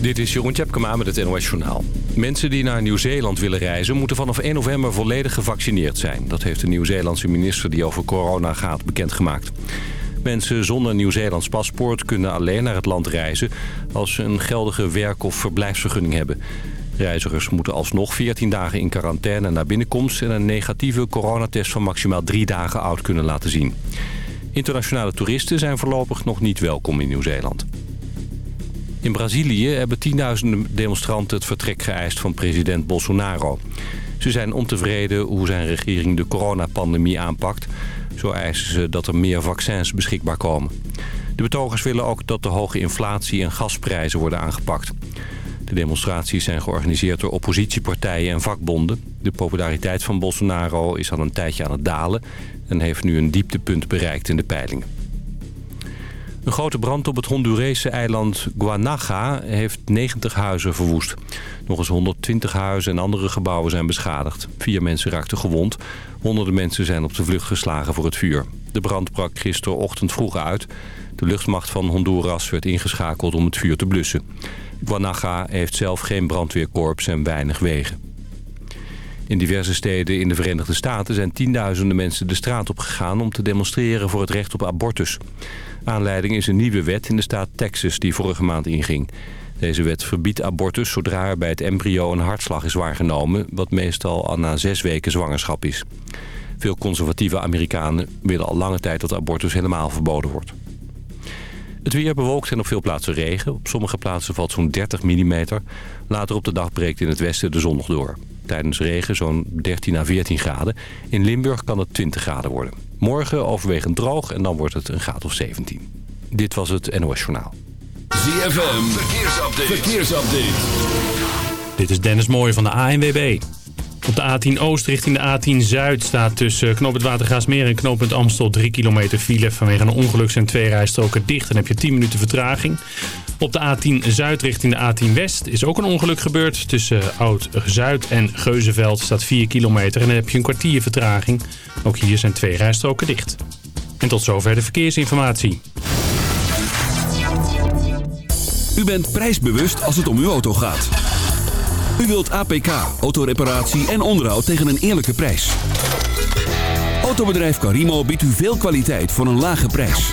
Dit is Jeroen Tjepkema met het NOS Journaal. Mensen die naar Nieuw-Zeeland willen reizen... moeten vanaf 1 november volledig gevaccineerd zijn. Dat heeft de Nieuw-Zeelandse minister die over corona gaat bekendgemaakt. Mensen zonder Nieuw-Zeelands paspoort kunnen alleen naar het land reizen... als ze een geldige werk- of verblijfsvergunning hebben. Reizigers moeten alsnog 14 dagen in quarantaine naar binnenkomst... en een negatieve coronatest van maximaal drie dagen oud kunnen laten zien. Internationale toeristen zijn voorlopig nog niet welkom in Nieuw-Zeeland. In Brazilië hebben tienduizenden demonstranten het vertrek geëist van president Bolsonaro. Ze zijn ontevreden hoe zijn regering de coronapandemie aanpakt. Zo eisen ze dat er meer vaccins beschikbaar komen. De betogers willen ook dat de hoge inflatie en gasprijzen worden aangepakt. De demonstraties zijn georganiseerd door oppositiepartijen en vakbonden. De populariteit van Bolsonaro is al een tijdje aan het dalen... en heeft nu een dieptepunt bereikt in de peilingen. Een grote brand op het Hondurese eiland Guanaga heeft 90 huizen verwoest. Nog eens 120 huizen en andere gebouwen zijn beschadigd. Vier mensen raakten gewond. Honderden mensen zijn op de vlucht geslagen voor het vuur. De brand brak gisterochtend vroeg uit. De luchtmacht van Honduras werd ingeschakeld om het vuur te blussen. Guanaga heeft zelf geen brandweerkorps en weinig wegen. In diverse steden in de Verenigde Staten zijn tienduizenden mensen de straat op gegaan... om te demonstreren voor het recht op abortus. Aanleiding is een nieuwe wet in de staat Texas die vorige maand inging. Deze wet verbiedt abortus zodra er bij het embryo een hartslag is waargenomen... wat meestal al na zes weken zwangerschap is. Veel conservatieve Amerikanen willen al lange tijd dat abortus helemaal verboden wordt. Het weer bewolkt en op veel plaatsen regen. Op sommige plaatsen valt zo'n 30 mm. Later op de dag breekt in het westen de zon nog door. Tijdens regen zo'n 13 à 14 graden. In Limburg kan het 20 graden worden. Morgen overwegend droog en dan wordt het een graad of 17. Dit was het NOS Journaal. ZFM, verkeersupdate. verkeersupdate. Dit is Dennis Mooij van de ANWB. Op de A10 Oost richting de A10 Zuid staat tussen knooppunt Watergaasmeer en knooppunt Amstel 3 kilometer file. Vanwege een ongeluk zijn twee rijstroken dicht en heb je 10 minuten vertraging. Op de A10 Zuid richting de A10 West is ook een ongeluk gebeurd. Tussen Oud-Zuid en Geuzenveld staat 4 kilometer en dan heb je een kwartier vertraging. Ook hier zijn twee rijstroken dicht. En tot zover de verkeersinformatie. U bent prijsbewust als het om uw auto gaat. U wilt APK, autoreparatie en onderhoud tegen een eerlijke prijs. Autobedrijf Carimo biedt u veel kwaliteit voor een lage prijs.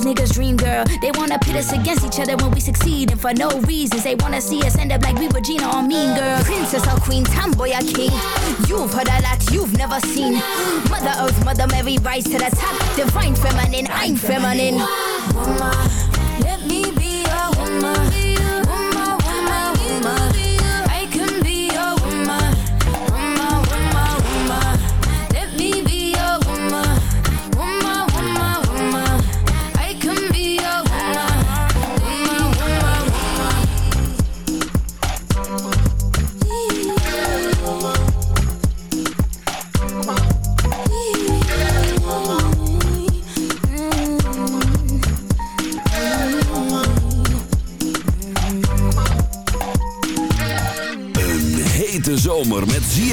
these niggas dream, girl. They wanna pit us against each other when we succeed, and for no reasons. They wanna see us end up like we Regina or Mean Girl. Princess or queen, tomboy or king. You've heard a lot, you've never seen. Mother Earth, Mother Mary, rise to the top. Divine feminine, I'm feminine. Mama, let me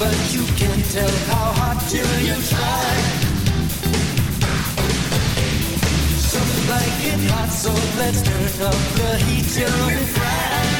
but you can't tell how hard till you try. Something like it hot, so let's turn up the heat till we fry.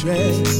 dress.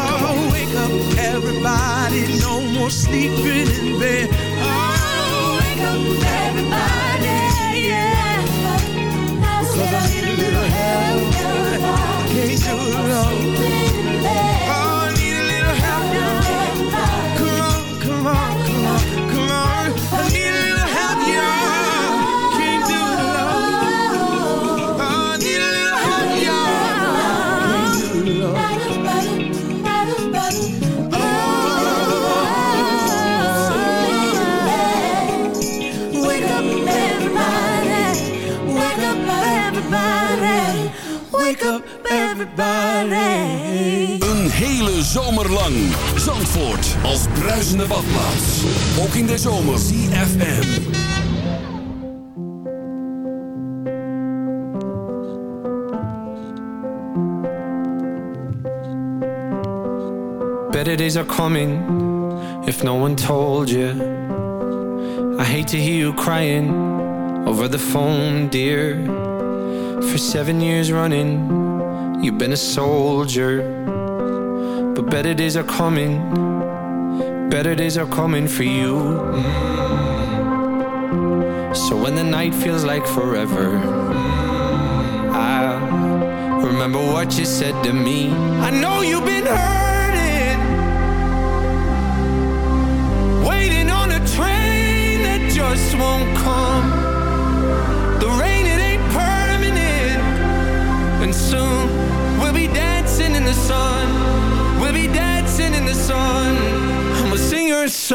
Oh, wake up, everybody. No more sleeping in bed. Oh, wake up, everybody. Yeah. Cause I need a little help. Can't do it alone. Een hele zomer lang. Zandvoort als bruisende badplaats. Ook in de zomer. CFM. Better days are coming if no one told you. I hate to hear you crying over the phone, dear. For seven years running, you've been a soldier. But better days are coming, better days are coming for you. Mm. So when the night feels like forever, I'll remember what you said to me. I know you've been hurting,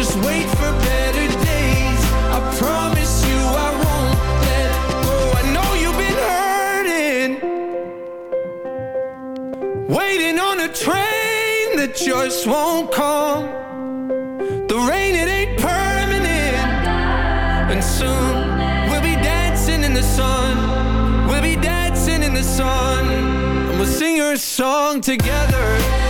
Just wait for better days. I promise you I won't let go. I know you've been hurting. Waiting on a train that just won't come. The rain, it ain't permanent. And soon we'll be dancing in the sun. We'll be dancing in the sun. And we'll sing your song together.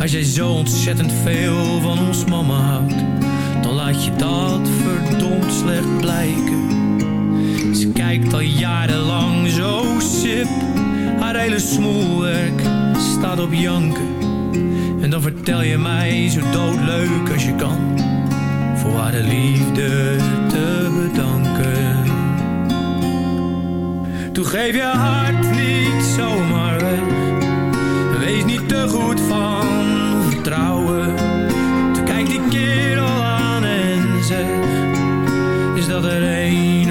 Als jij zo ontzettend veel van ons mama houdt, dan laat je dat verdomd slecht blijken. Ze kijkt al jarenlang zo sip, haar hele smoelwerk staat op janken. En dan vertel je mij zo doodleuk als je kan, voor haar de liefde te bedanken. Toen geef je hart niet zomaar weg. Te goed van vertrouwen. Toen kijk die kerel aan en zeg: Is dat er een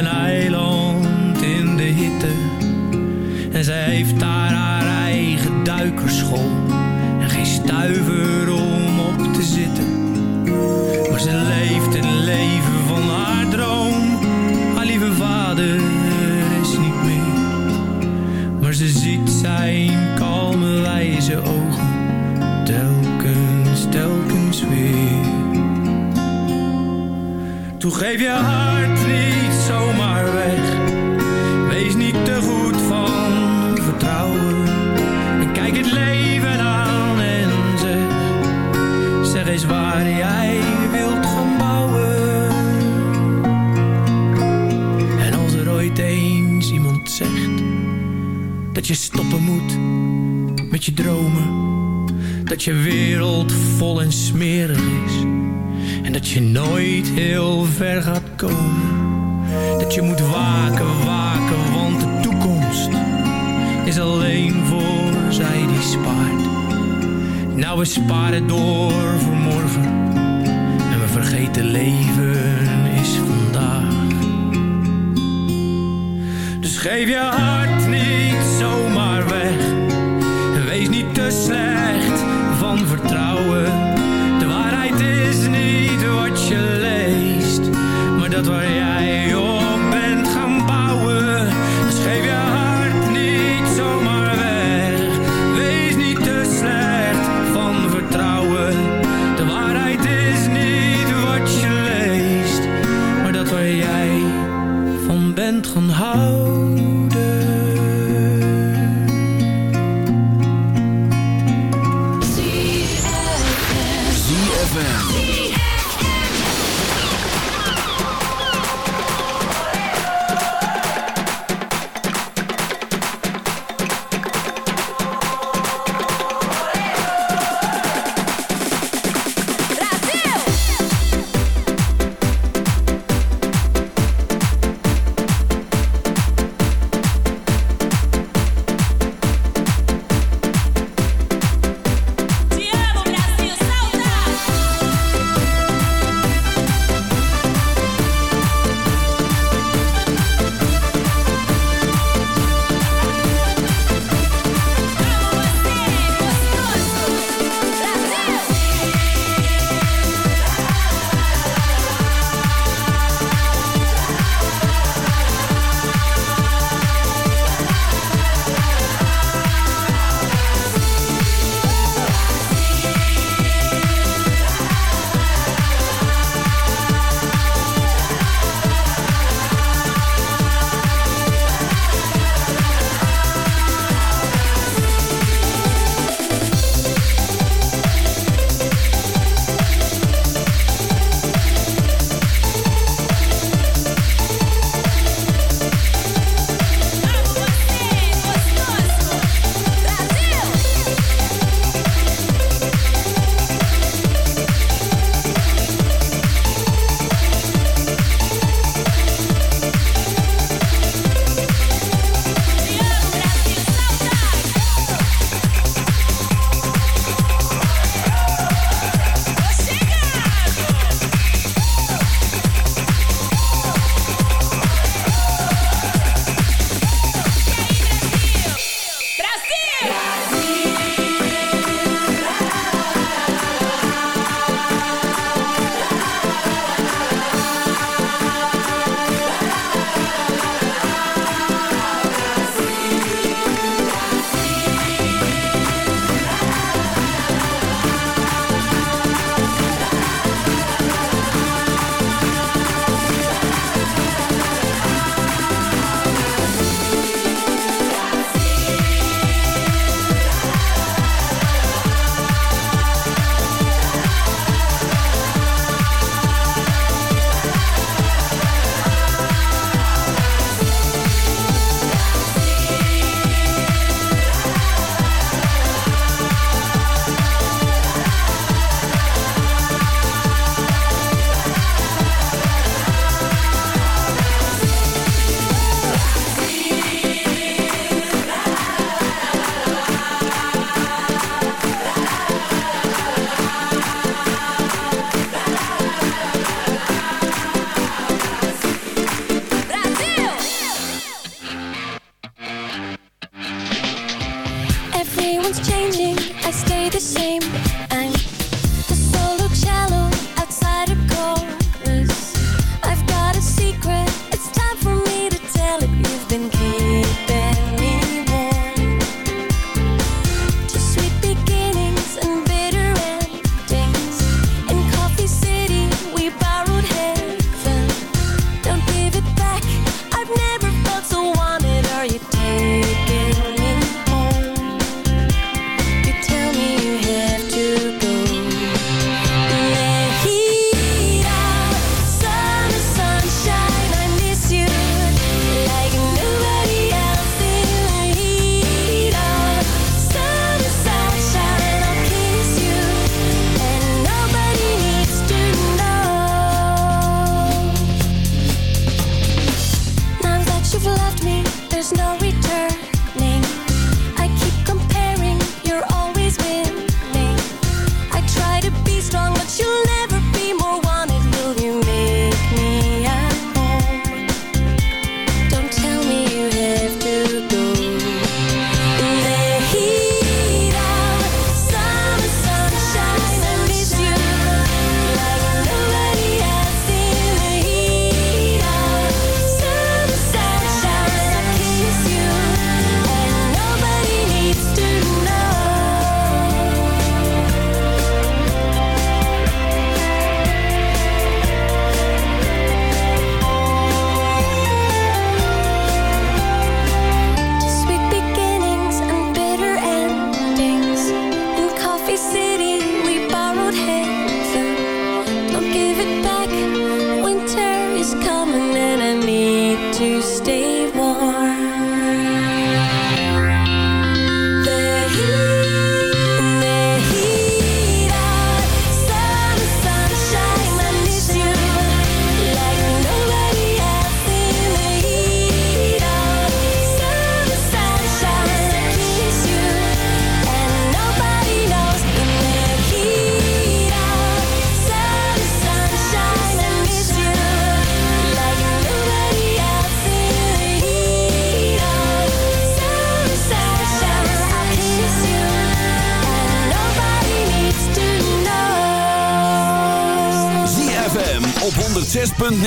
een eiland in de hitte. En zij heeft daar haar eigen duikerschool en geen stuiver om op te zitten. Maar ze leeft het leven van haar droom. Haar lieve vader is niet meer, maar ze ziet zijn kalme wijze ogen telkens, telkens weer. Toen geef je hart Eens iemand zegt dat je stoppen moet met je dromen. Dat je wereld vol en smerig is. En dat je nooit heel ver gaat komen. Dat je moet waken, waken, want de toekomst is alleen voor zij die spaart. Nou, we sparen door voor morgen. En we vergeten leven geef je hart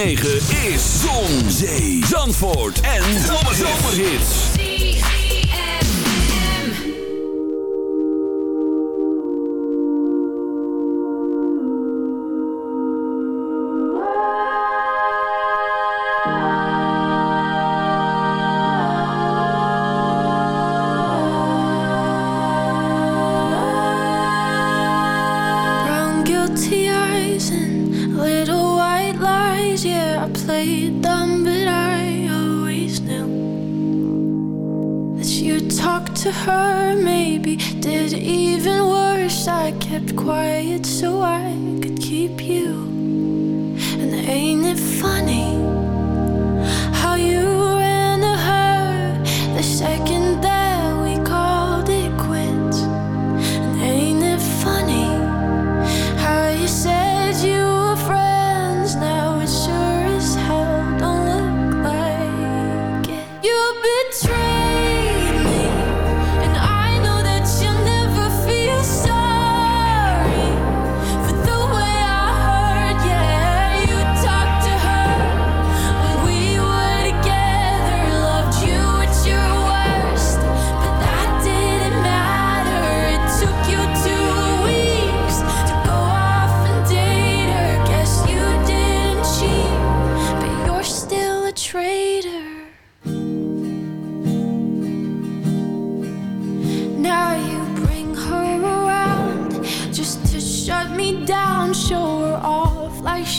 9. Talk to her, maybe did even worse. I kept quiet so I could keep you. And ain't it funny?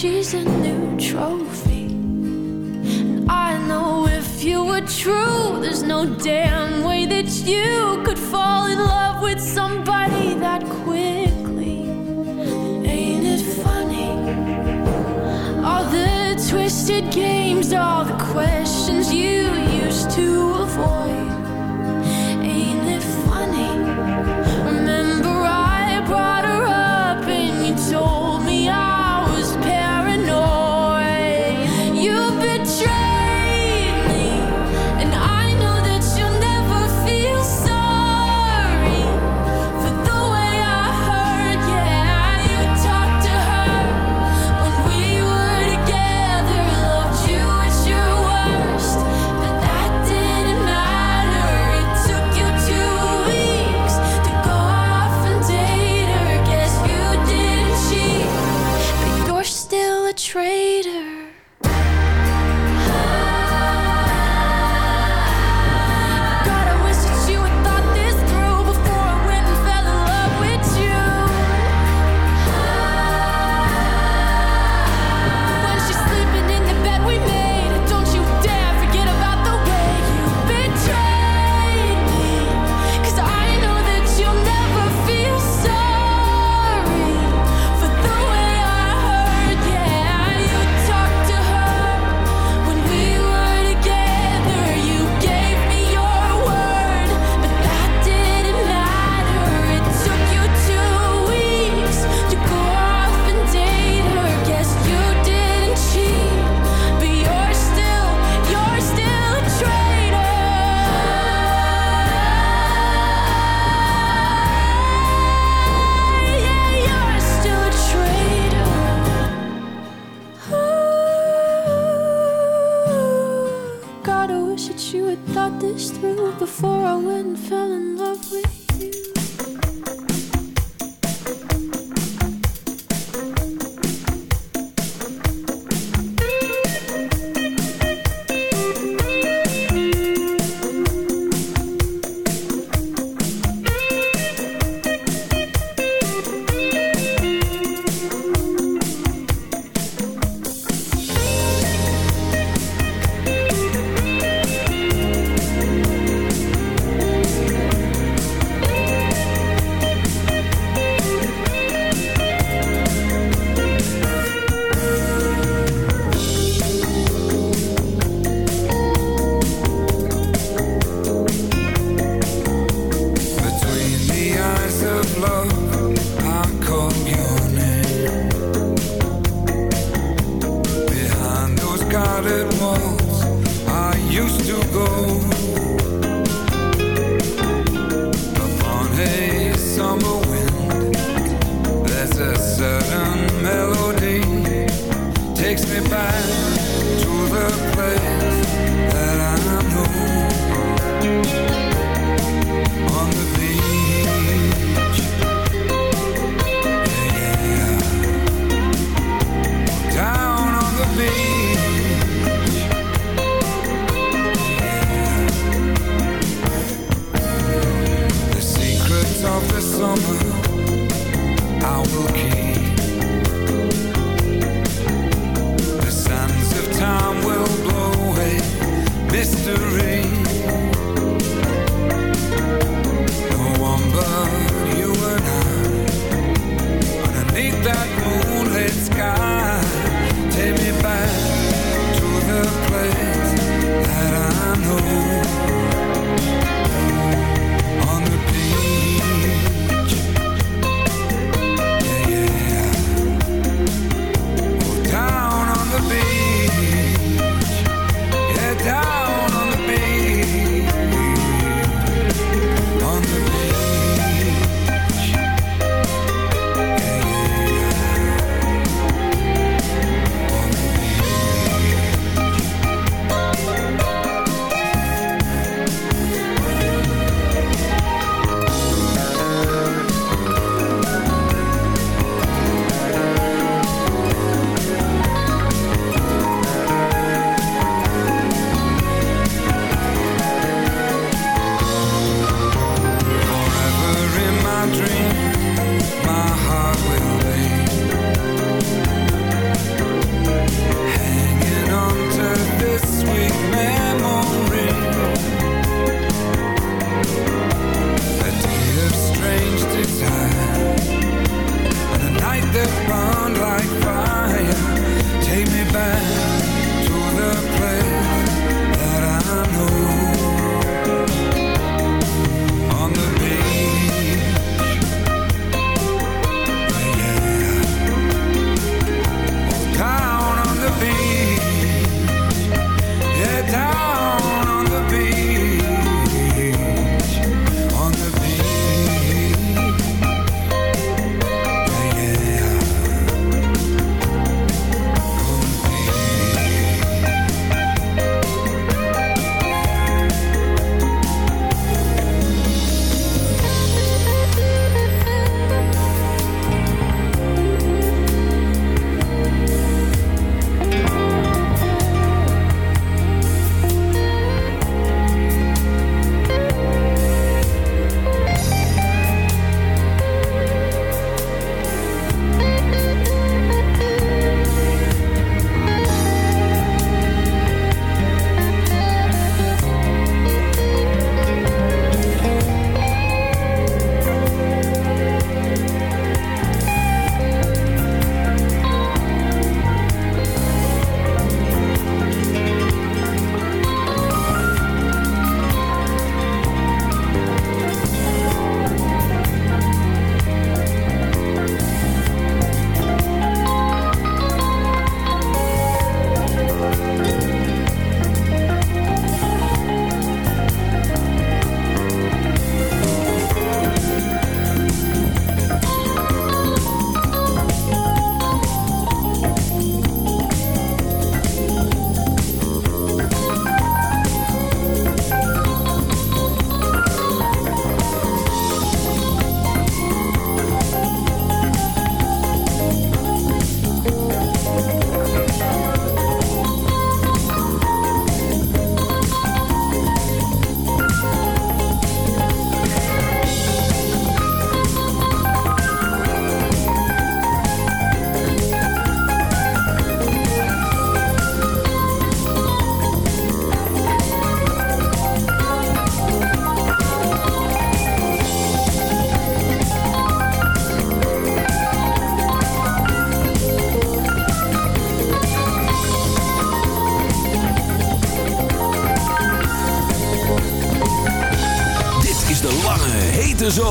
season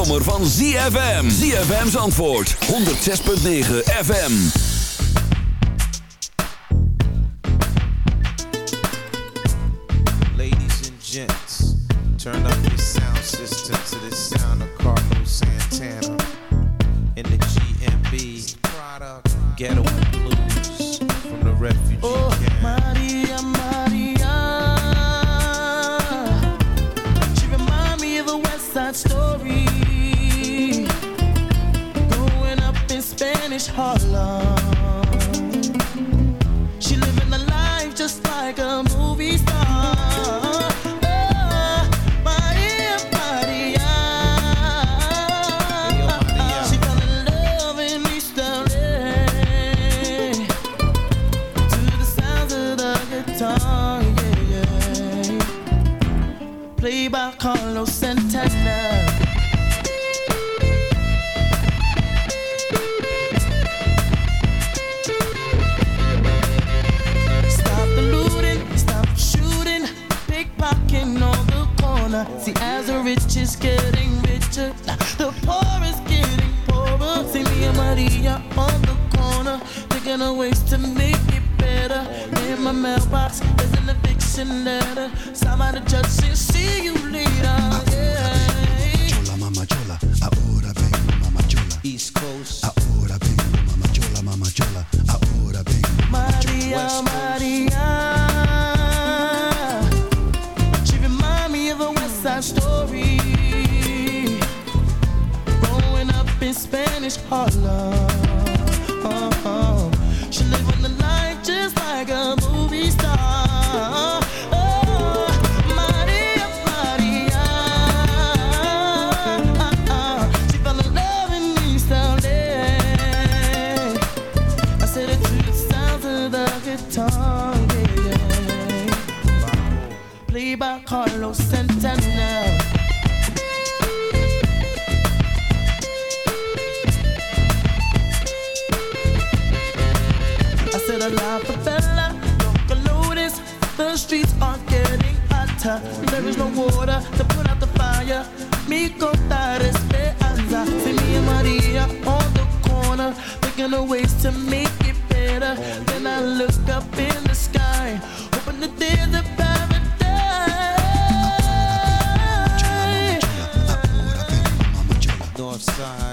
zomer van ZFM. ZFM's antwoord. 106.9 FM. Ladies and gents, turn up your sound system to the sound of Carlos Santana. In the GMB, product, ghetto blues. Harlem. I said. The streets are getting hotter. There is no water to put out the fire. See me and Maria on the corner, thinking of ways to make it better. Then I look up in the sky, hoping that there's a Side.